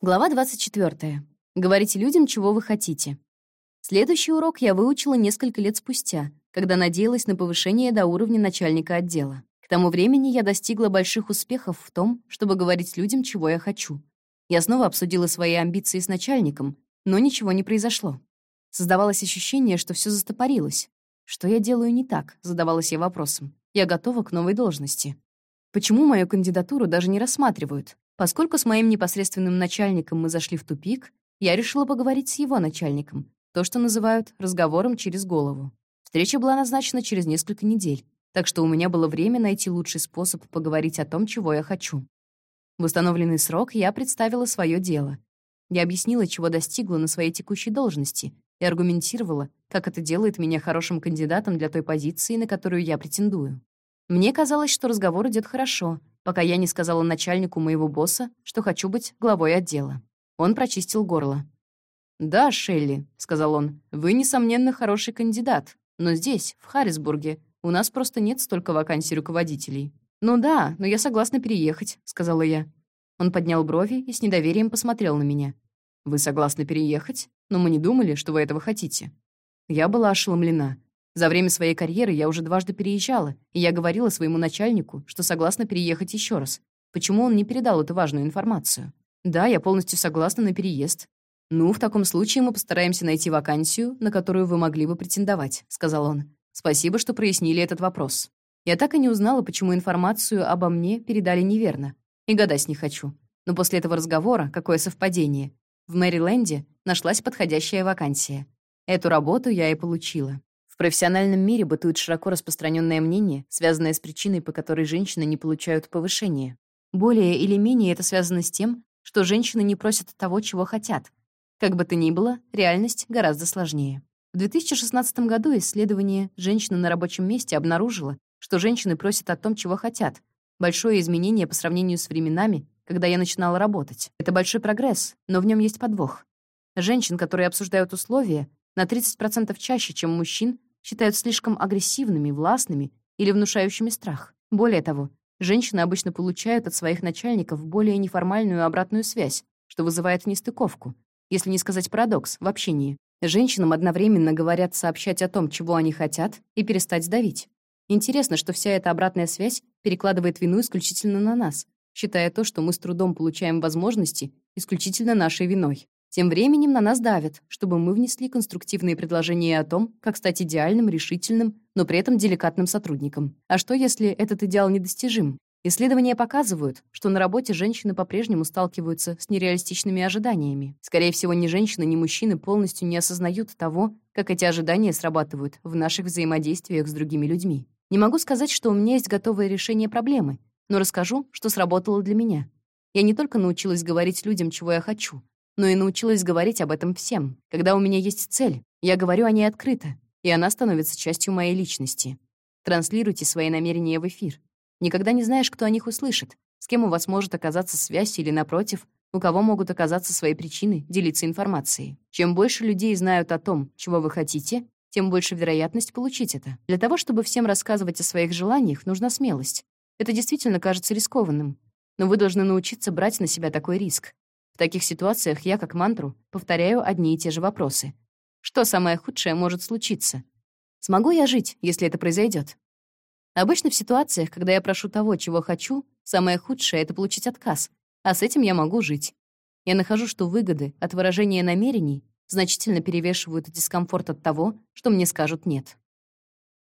Глава 24. Говорите людям, чего вы хотите. Следующий урок я выучила несколько лет спустя, когда надеялась на повышение до уровня начальника отдела. К тому времени я достигла больших успехов в том, чтобы говорить людям, чего я хочу. Я снова обсудила свои амбиции с начальником, но ничего не произошло. Создавалось ощущение, что все застопорилось. Что я делаю не так, задавалась я вопросом. Я готова к новой должности. Почему мою кандидатуру даже не рассматривают? Поскольку с моим непосредственным начальником мы зашли в тупик, я решила поговорить с его начальником, то, что называют разговором через голову. Встреча была назначена через несколько недель, так что у меня было время найти лучший способ поговорить о том, чего я хочу. В установленный срок я представила свое дело. Я объяснила, чего достигла на своей текущей должности, и аргументировала, как это делает меня хорошим кандидатом для той позиции, на которую я претендую. Мне казалось, что разговор идет хорошо, пока я не сказала начальнику моего босса, что хочу быть главой отдела. Он прочистил горло. «Да, Шелли», — сказал он, — «вы, несомненно, хороший кандидат, но здесь, в Харрисбурге, у нас просто нет столько вакансий руководителей». «Ну да, но я согласна переехать», — сказала я. Он поднял брови и с недоверием посмотрел на меня. «Вы согласны переехать? Но мы не думали, что вы этого хотите». Я была ошеломлена. За время своей карьеры я уже дважды переезжала, и я говорила своему начальнику, что согласна переехать еще раз. Почему он не передал эту важную информацию? Да, я полностью согласна на переезд. Ну, в таком случае мы постараемся найти вакансию, на которую вы могли бы претендовать, сказал он. Спасибо, что прояснили этот вопрос. Я так и не узнала, почему информацию обо мне передали неверно. И гадать не хочу. Но после этого разговора, какое совпадение, в Мэриленде нашлась подходящая вакансия. Эту работу я и получила профессиональном мире бытует широко распространенное мнение, связанное с причиной, по которой женщины не получают повышения. Более или менее это связано с тем, что женщины не просят того, чего хотят. Как бы то ни было, реальность гораздо сложнее. В 2016 году исследование «Женщины на рабочем месте» обнаружило, что женщины просят о том, чего хотят. Большое изменение по сравнению с временами, когда я начинала работать. Это большой прогресс, но в нем есть подвох. Женщин, которые обсуждают условия, на 30% чаще, чем мужчин, считают слишком агрессивными, властными или внушающими страх. Более того, женщины обычно получают от своих начальников более неформальную обратную связь, что вызывает нестыковку, если не сказать парадокс, в общении. Женщинам одновременно говорят сообщать о том, чего они хотят, и перестать давить. Интересно, что вся эта обратная связь перекладывает вину исключительно на нас, считая то, что мы с трудом получаем возможности, исключительно нашей виной. Тем временем на нас давят, чтобы мы внесли конструктивные предложения о том, как стать идеальным, решительным, но при этом деликатным сотрудником. А что, если этот идеал недостижим? Исследования показывают, что на работе женщины по-прежнему сталкиваются с нереалистичными ожиданиями. Скорее всего, ни женщины, ни мужчины полностью не осознают того, как эти ожидания срабатывают в наших взаимодействиях с другими людьми. Не могу сказать, что у меня есть готовое решение проблемы, но расскажу, что сработало для меня. Я не только научилась говорить людям, чего я хочу, но и научилась говорить об этом всем. Когда у меня есть цель, я говорю о ней открыто, и она становится частью моей личности. Транслируйте свои намерения в эфир. Никогда не знаешь, кто о них услышит, с кем у вас может оказаться связь или, напротив, у кого могут оказаться свои причины делиться информацией. Чем больше людей знают о том, чего вы хотите, тем больше вероятность получить это. Для того, чтобы всем рассказывать о своих желаниях, нужна смелость. Это действительно кажется рискованным, но вы должны научиться брать на себя такой риск. В таких ситуациях я, как мантру, повторяю одни и те же вопросы. Что самое худшее может случиться? Смогу я жить, если это произойдет? Обычно в ситуациях, когда я прошу того, чего хочу, самое худшее — это получить отказ, а с этим я могу жить. Я нахожу, что выгоды от выражения намерений значительно перевешивают дискомфорт от того, что мне скажут «нет».